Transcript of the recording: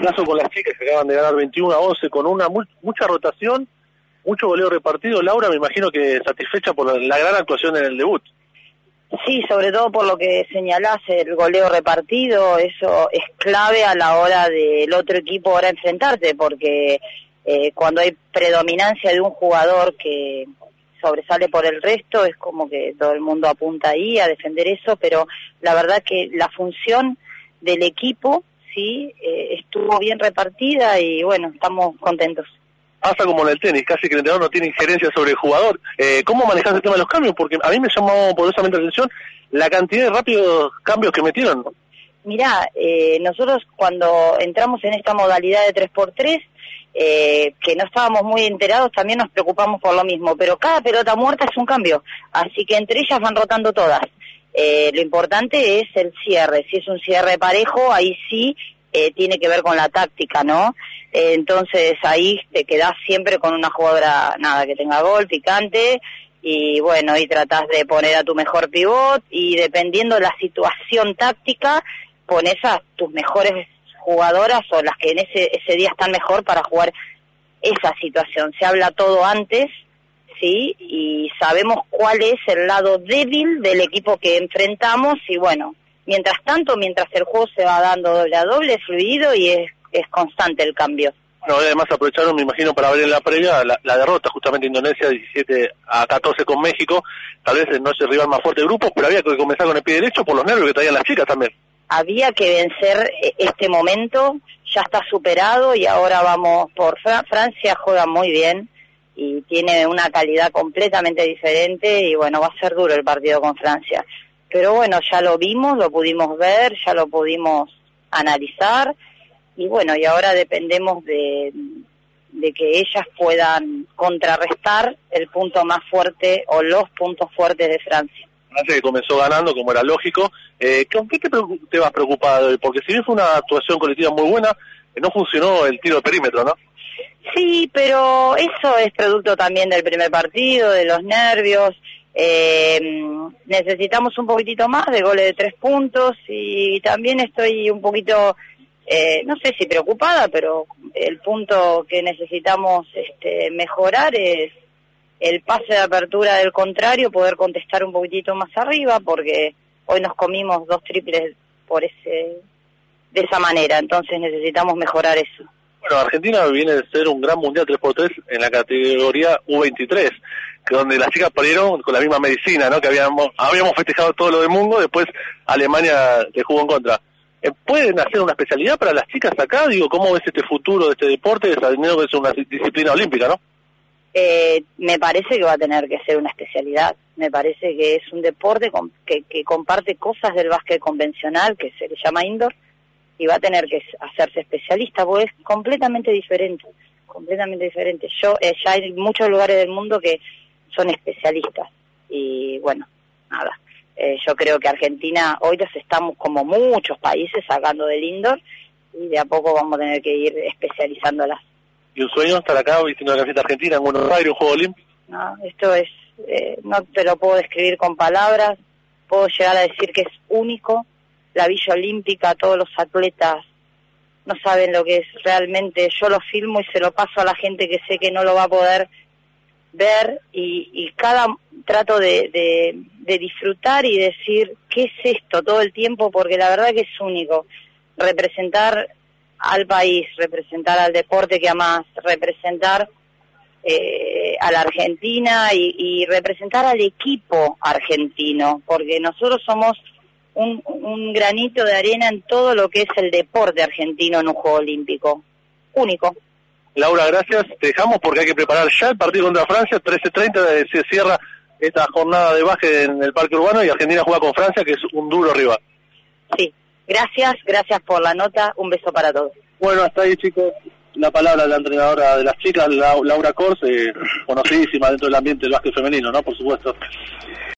este caso con las chicas que acaban de ganar 21 a 11, con una mucha rotación, mucho goleo repartido. Laura, me imagino que satisfecha por la, gran actuación en el debut. Sí, sobre todo por lo que señalás, el goleo repartido, eso es clave a la hora del otro equipo ahora enfrentarte, porque eh, cuando hay predominancia de un jugador que sobresale por el resto, es como que todo el mundo apunta ahí a defender eso, pero la verdad que la función del equipo, sí, eh, estuvo bien repartida y bueno, estamos contentos. Pasa como en el tenis, casi que el entrenador no tiene injerencia sobre el jugador. Eh, ¿Cómo manejas el tema de los cambios? Porque a mí me llamó poderosamente la atención la cantidad de rápidos cambios que metieron. Mirá, eh, nosotros cuando entramos en esta modalidad de 3x3, eh, que no estábamos muy enterados, también nos preocupamos por lo mismo, pero cada pelota muerta es un cambio, así que entre ellas van rotando todas. Eh, lo importante es el cierre, si es un cierre parejo, ahí sí eh, tiene que ver con la táctica, ¿no? Eh, entonces ahí te quedás siempre con una jugadora, nada, que tenga gol, picante, y bueno, y tratás de poner a tu mejor pivot, y dependiendo la situación táctica, pones a tus mejores jugadoras o las que en ese, ese día están mejor para jugar esa situación. Se habla todo antes, ¿sí? Y sabemos cuál es el lado débil del equipo que enfrentamos y bueno, mientras tanto, mientras el juego se va dando doble a doble, fluido y es, es constante el cambio. Bueno, además aprovecharon, me imagino, para ver en la previa la, derrota justamente Indonesia 17 a 14 con México. Tal vez no es el rival más fuerte del grupo, pero había que comenzar con el pie derecho por los nervios que traían las chicas también había que vencer eh, este momento, ya está superado y ahora vamos por Francia, juega muy bien y tiene una calidad completamente diferente y bueno, va a ser duro el partido con Francia. Pero bueno, ya lo vimos, lo pudimos ver, ya lo pudimos analizar y bueno, y ahora dependemos de, que ellas puedan contrarrestar el punto más fuerte o los puntos fuertes de Francia. Francia que comenzó ganando, como era lógico. Eh, ¿Con qué te, vas preocupado? Porque si bien fue una actuación colectiva muy buena, eh, no funcionó el tiro de perímetro, ¿no? Sí, pero eso es producto también del primer partido, de los nervios. Eh, necesitamos un poquitito más de goles de tres puntos y también estoy un poquito, eh, no sé si preocupada, pero el punto que necesitamos este, mejorar es el pase de apertura del contrario, poder contestar un poquitito más arriba, porque hoy nos comimos dos triples por ese de esa manera, entonces necesitamos mejorar eso. Argentina viene de ser un gran mundial 3x3 en la categoría U23, que donde las chicas perdieron con la misma medicina, ¿no? Que habíamos habíamos festejado todo lo del mundo, después Alemania le jugó en contra. Eh, ¿Pueden hacer una especialidad para las chicas acá? Digo, ¿cómo ves este futuro de este deporte, sabiendo que es una disciplina olímpica, no? Eh, me parece que va a tener que ser una especialidad. Me parece que es un deporte que, que, comparte cosas del básquet convencional, que se le llama indoor, y va a tener que hacerse especialista, porque es completamente diferente, completamente diferente. Yo eh, ya hay muchos lugares del mundo que son especialistas y bueno, nada. Eh, yo creo que Argentina hoy los estamos como muchos países sacando del indoor y de a poco vamos a tener que ir especializándolas y un sueño estar acá vistiendo la camiseta argentina en Buenos Aires, un juego olímpico. No, esto es, eh, no te lo puedo describir con palabras, puedo llegar a decir que es único, la Villa Olímpica, todos los atletas no saben lo que es realmente, yo lo filmo y se lo paso a la gente que sé que no lo va a poder ver y, y cada trato de, de, disfrutar y decir qué es esto todo el tiempo porque la verdad que es único. Representar al país, representar al deporte que amás, representar eh, a la Argentina y, representar al equipo argentino, porque nosotros somos un, un, granito de arena en todo lo que es el deporte argentino en un Juego Olímpico. Único. Laura, gracias. Te dejamos porque hay que preparar ya el partido contra Francia. 13.30 se cierra esta jornada de baje en el Parque Urbano y Argentina juega con Francia, que es un duro rival. Sí, Gracias, gracias por la nota. Un beso para todos. Bueno, hasta ahí, chicos. La palabra de la entrenadora de las chicas, Laura Corse, conocidísima dentro del ambiente del básquet femenino, ¿no? Por supuesto.